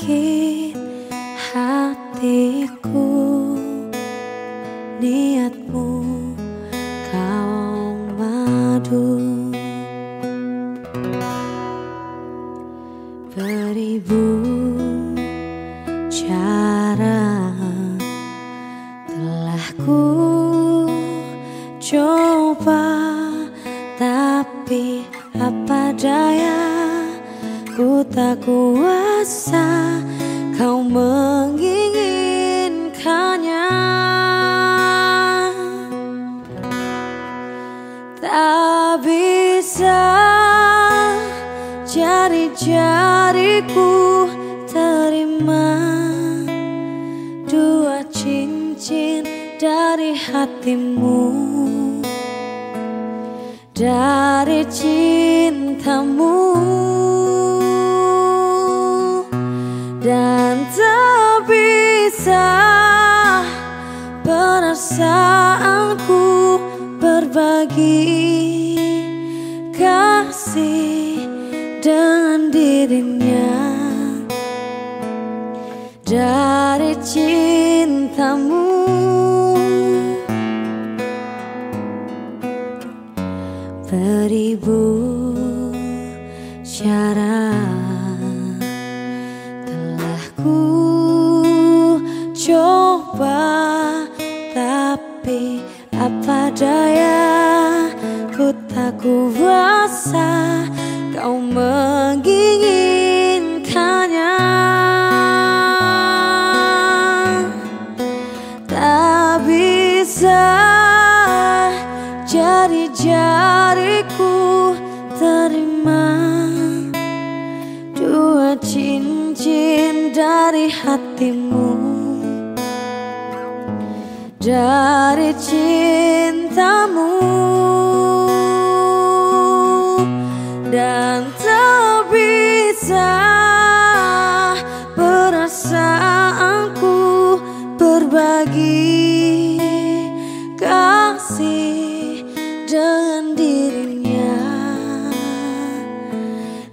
sakit hatiku niatmu kau madu. Beribu cara telah ku coba tapi apa daya ku tak kuasa kau menginginkannya. Tak bisa jari-jariku terima Dua cincin dari hatimu. Dari cintamu perasaanku berbagi kasih dengan dirinya. Dari cintamu beribu cara telah ku coba daya ku tak kuasa kau menginginkannya. Tak bisa jari-jariku terima dua cincin dari hatimu. Dari cintamu dan tak bisa perasaanku berbagi kasih dengan dirinya.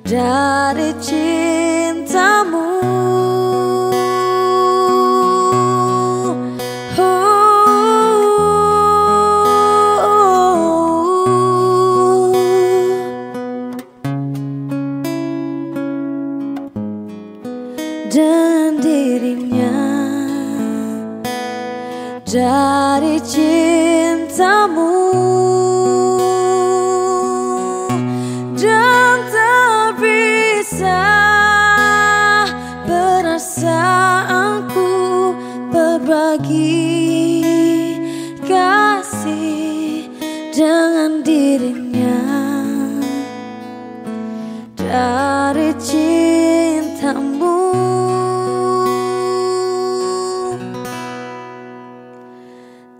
Dari cintamu dan dirinya. Dari cintamu dan tak bisa perasaanku berbagi kasih dengan dirinya. Dari cintamu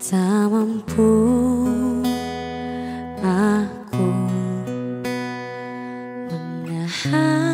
tak mampu aku menahan